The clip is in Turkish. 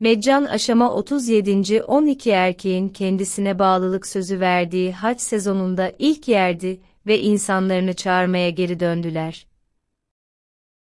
Meccan aşama 37. 12 erkeğin kendisine bağlılık sözü verdiği haç sezonunda ilk yerdi ve insanlarını çağırmaya geri döndüler.